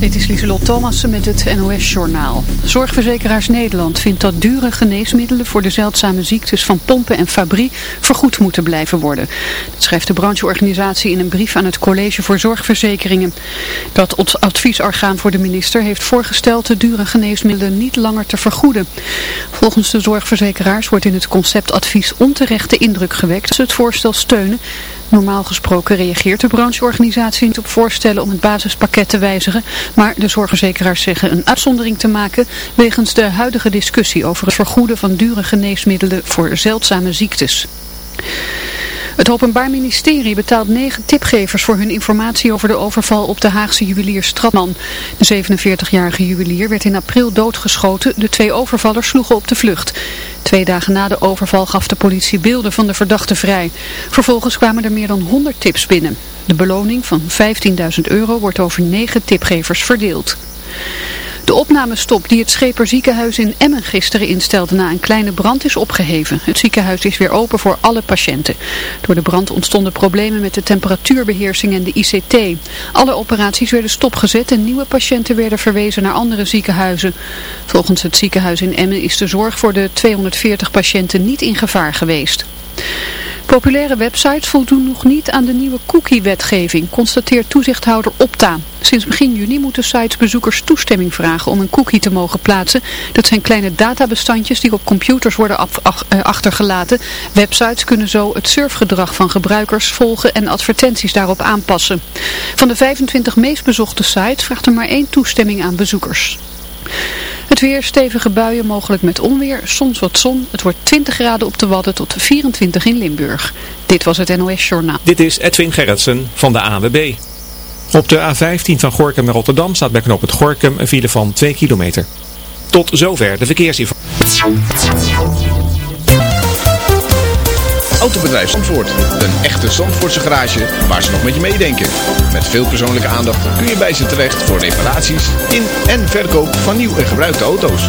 Dit is Lieselot Thomassen met het NOS-journaal. Zorgverzekeraars Nederland vindt dat dure geneesmiddelen voor de zeldzame ziektes van pompen en fabrie vergoed moeten blijven worden. Dat schrijft de brancheorganisatie in een brief aan het College voor Zorgverzekeringen. Dat adviesorgaan voor de minister heeft voorgesteld de dure geneesmiddelen niet langer te vergoeden. Volgens de zorgverzekeraars wordt in het conceptadvies onterechte indruk gewekt dat ze het voorstel steunen Normaal gesproken reageert de brancheorganisatie niet op voorstellen om het basispakket te wijzigen, maar de zorgverzekeraars zeggen een uitzondering te maken wegens de huidige discussie over het vergoeden van dure geneesmiddelen voor zeldzame ziektes. Het Openbaar Ministerie betaalt negen tipgevers voor hun informatie over de overval op de Haagse juwelier Stratman. De 47-jarige juwelier werd in april doodgeschoten. De twee overvallers sloegen op de vlucht. Twee dagen na de overval gaf de politie beelden van de verdachte vrij. Vervolgens kwamen er meer dan 100 tips binnen. De beloning van 15.000 euro wordt over negen tipgevers verdeeld. De opnamestop die het Scheper ziekenhuis in Emmen gisteren instelde na een kleine brand is opgeheven. Het ziekenhuis is weer open voor alle patiënten. Door de brand ontstonden problemen met de temperatuurbeheersing en de ICT. Alle operaties werden stopgezet en nieuwe patiënten werden verwezen naar andere ziekenhuizen. Volgens het ziekenhuis in Emmen is de zorg voor de 240 patiënten niet in gevaar geweest. Populaire websites voldoen nog niet aan de nieuwe cookie-wetgeving, constateert toezichthouder Opta. Sinds begin juni moeten sites bezoekers toestemming vragen om een cookie te mogen plaatsen. Dat zijn kleine databestandjes die op computers worden eh, achtergelaten. Websites kunnen zo het surfgedrag van gebruikers volgen en advertenties daarop aanpassen. Van de 25 meest bezochte sites vraagt er maar één toestemming aan bezoekers. Het weer, stevige buien, mogelijk met onweer, soms wat zon. Het wordt 20 graden op de Wadden tot 24 in Limburg. Dit was het NOS Journaal. Dit is Edwin Gerritsen van de AWB. Op de A15 van Gorkum naar Rotterdam staat bij knop het Gorkum een file van 2 kilometer. Tot zover de verkeersinformatie. Autobedrijf Zandvoort. Een echte Zandvoortse garage waar ze nog met je meedenken. Met veel persoonlijke aandacht kun je bij ze terecht voor reparaties in en verkoop van nieuw en gebruikte auto's.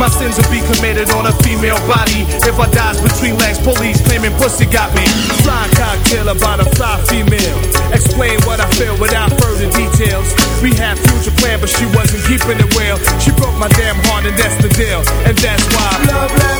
My sins will be committed on a female body. If I dies between legs, police claiming pussy got me. Fly cocktail about a fly female. Explain what I feel without further details. We had future plan, but she wasn't keeping it well. She broke my damn heart, and that's the deal. And that's why Love left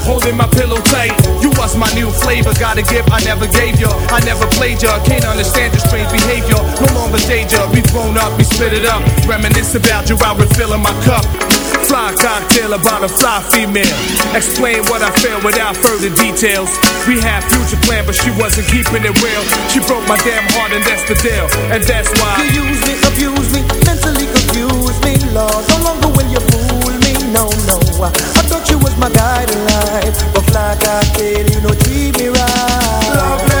holding my pillow tight. You was my new flavor, got a gift I never gave you. I never played you, can't understand your strange behavior. No longer danger, we grown up, we split it up. Reminisce about you while refilling my cup. Fly cocktail about a fly female. Explain what I feel without further details. We had future plan, but she wasn't keeping it real. She broke my damn heart, and that's the deal. And that's why. You use me, abuse me, mentally confuse me, Lord. No longer will you fool me, no, no. I thought you was my guiding light, but fly cocktail, you know treat me right. Love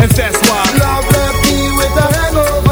And that's why. Love left me with a hangover.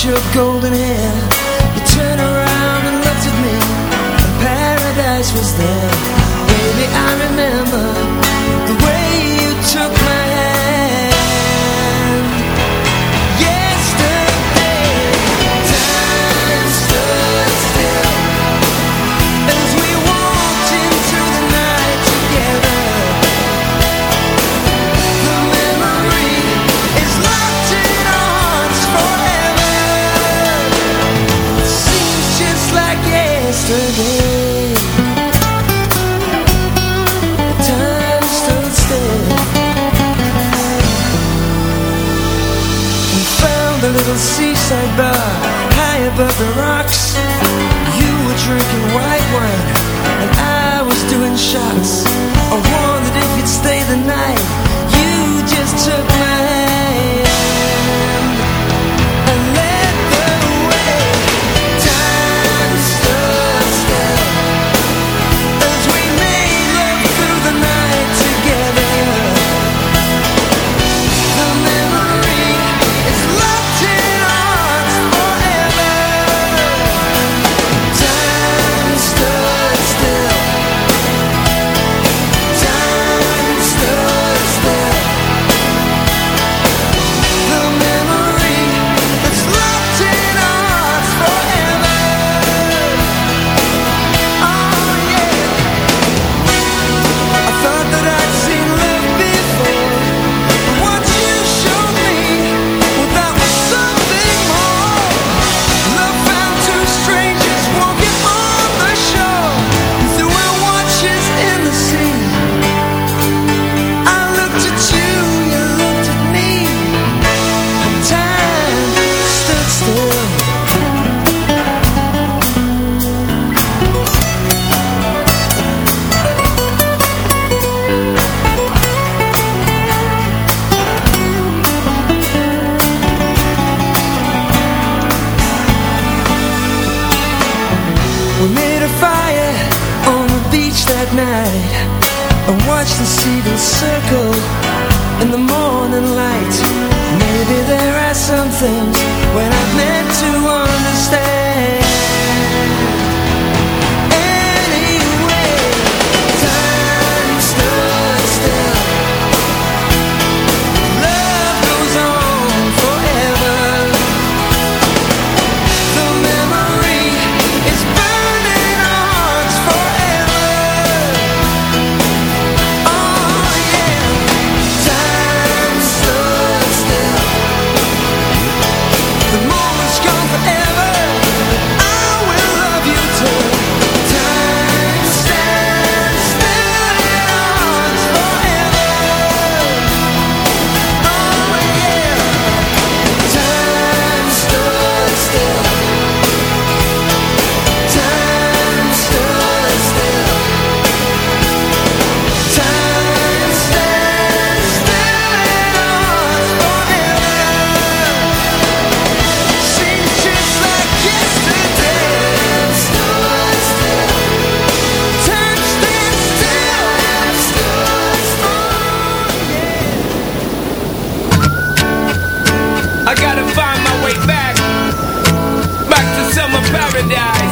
your golden hair. You turned around and looked at me. Paradise was there. Baby, I remember seaside bar High above the rocks. You were drinking white wine And I was doing shots paradise.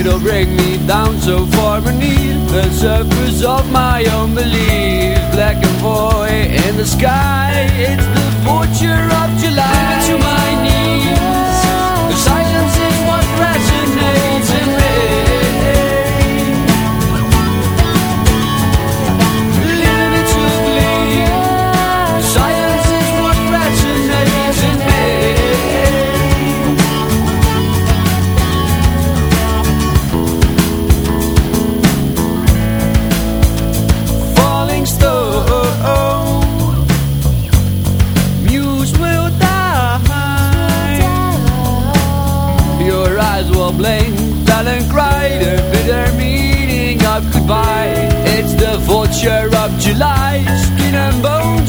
It'll bring me down so far beneath the surface of my own belief the sky, it's the fortune. Vulture of July, skin and bone.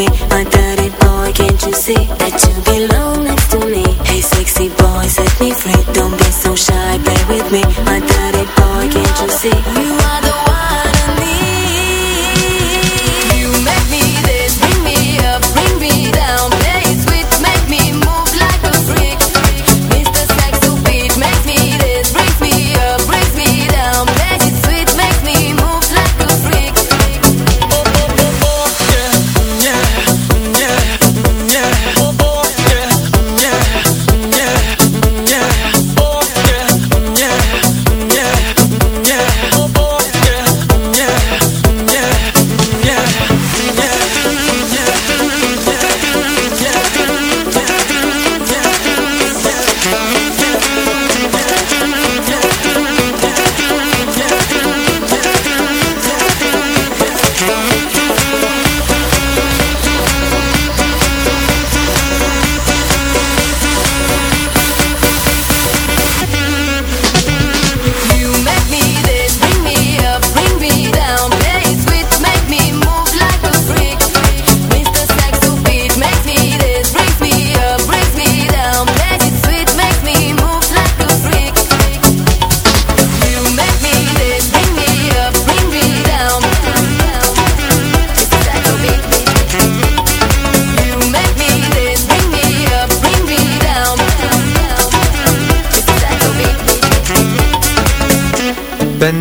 Me, my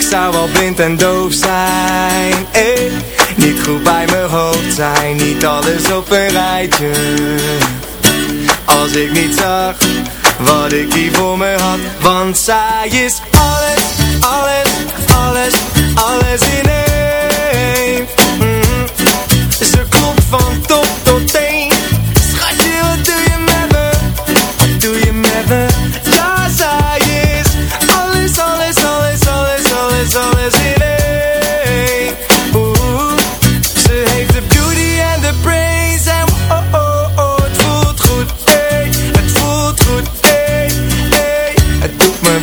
ik zou wel blind en doof zijn eh. Niet goed bij mijn hoofd zijn Niet alles op een rijtje Als ik niet zag Wat ik hier voor me had Want zij is alles, alles, alles, alles in één Mhm. Ze klopt van top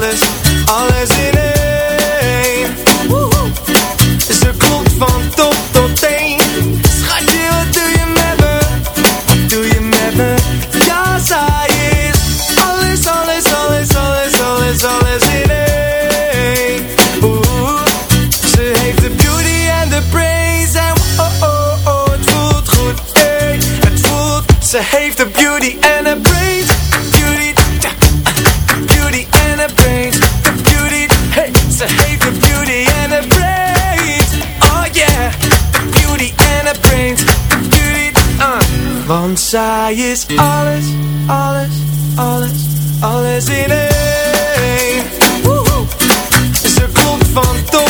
Alles, alles in één. Ze klopt van top tot teen. Schatje, wat doe je met me? Wat doe je met me? Ja, zij is alles, alles, alles, alles, alles, alles in één. Oeh, ze heeft de beauty en de brains en oh, oh, oh, het voelt goed, ey, het voelt. Ze heeft de beauty en de zij is alles, alles, alles, alles in één. Woehoe. Ze klopt van top